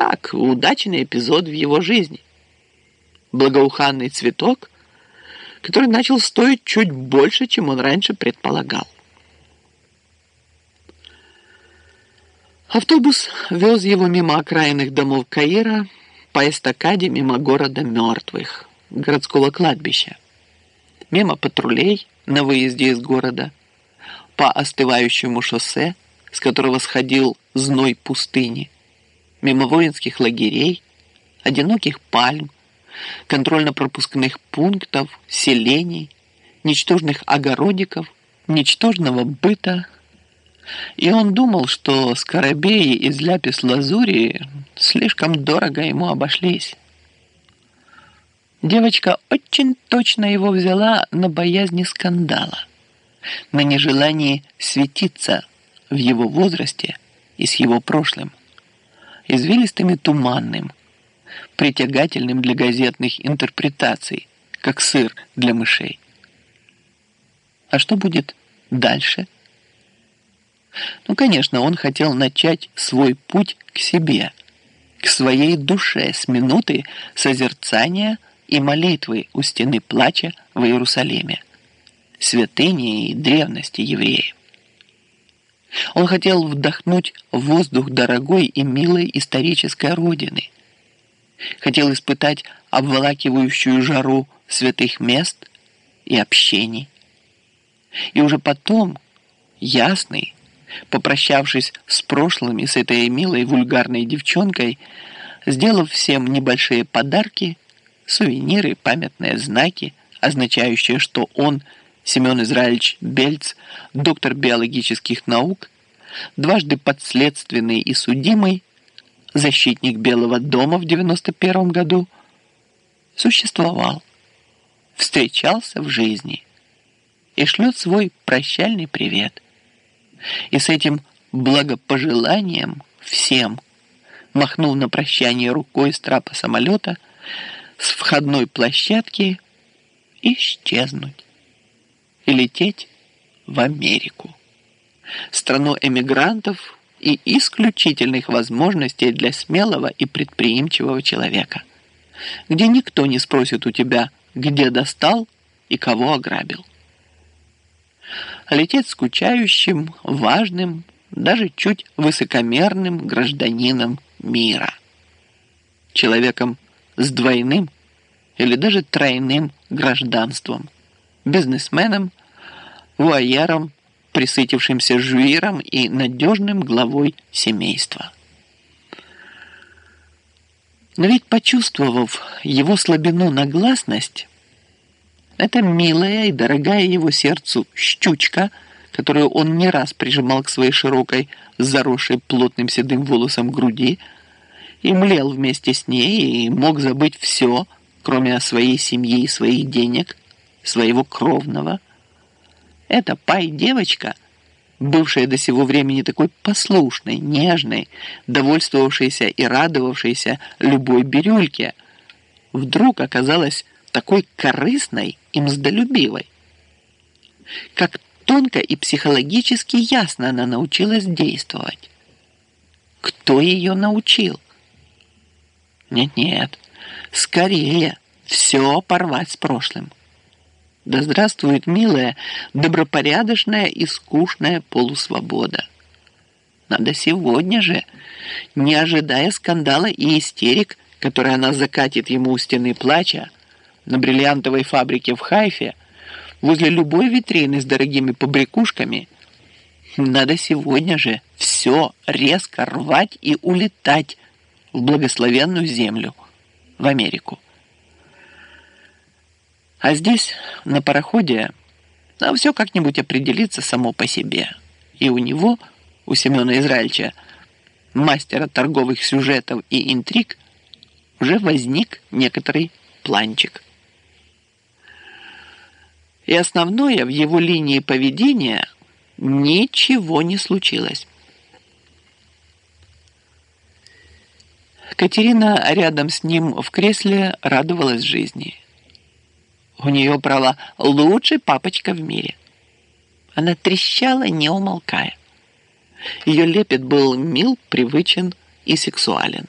так, удачный эпизод в его жизни. Благоуханный цветок, который начал стоить чуть больше, чем он раньше предполагал. Автобус вез его мимо окраинных домов Каира по эстакаде мимо города мертвых, городского кладбища, мимо патрулей на выезде из города, по остывающему шоссе, с которого сходил зной пустыни, мимо воинских лагерей, одиноких пальм, контрольно-пропускных пунктов, селений, ничтожных огородиков, ничтожного быта – и он думал, что скоробеи из ляпис-лазури слишком дорого ему обошлись. Девочка очень точно его взяла на боязни скандала, на нежелании светиться в его возрасте и с его прошлым, извилистым и туманным, притягательным для газетных интерпретаций, как сыр для мышей. А что будет дальше – ну, конечно, он хотел начать свой путь к себе, к своей душе с минуты созерцания и молитвы у стены плача в Иерусалиме, святыни и древности евреев. Он хотел вдохнуть воздух дорогой и милой исторической родины. Хотел испытать обволакивающую жару святых мест и общений. И уже потом, ясный, попрощавшись с прошлым и с этой милой вульгарной девчонкой, сделав всем небольшие подарки, сувениры, памятные знаки, означающие, что он, Семен Израильевич Бельц, доктор биологических наук, дважды подследственный и судимый, защитник Белого дома в 91 году, существовал, встречался в жизни и шлет свой прощальный привет – и с этим благопожеланием всем махнул на прощание рукой с трапа самолета с входной площадки исчезнуть и лететь в Америку, страну эмигрантов и исключительных возможностей для смелого и предприимчивого человека, где никто не спросит у тебя, где достал и кого ограбил. Лететь скучающим, важным, даже чуть высокомерным гражданином мира. Человеком с двойным или даже тройным гражданством, бизнесменом, вуайером, присытившимся жуиром и надежным главой семейства. Но ведь почувствовав его слабину на гласность, эта милая и дорогая его сердцу щучка, которую он не раз прижимал к своей широкой, заросшей плотным седым волосом груди, и млел вместе с ней, и мог забыть все, кроме своей семьи и своих денег, своего кровного. Эта пай-девочка, бывшая до сего времени такой послушной, нежной, довольствовавшейся и радовавшейся любой бирюльке, вдруг оказалась такой корыстной и мздолюбивой. Как тонко и психологически ясно она научилась действовать. Кто ее научил? Нет-нет, скорее все порвать с прошлым. Да здравствует милая, добропорядочная и скучная полусвобода. Надо сегодня же, не ожидая скандала и истерик, которые она закатит ему у стены плача, на бриллиантовой фабрике в Хайфе, возле любой витрины с дорогими побрякушками, надо сегодня же все резко рвать и улетать в благословенную землю, в Америку. А здесь, на пароходе, а все как-нибудь определится само по себе. И у него, у Семена Израильча, мастера торговых сюжетов и интриг, уже возник некоторый планчик – и основное в его линии поведения ничего не случилось. Катерина рядом с ним в кресле радовалась жизни. У нее, право, лучший папочка в мире. Она трещала, не умолкая. Ее лепет был мил, привычен и сексуален.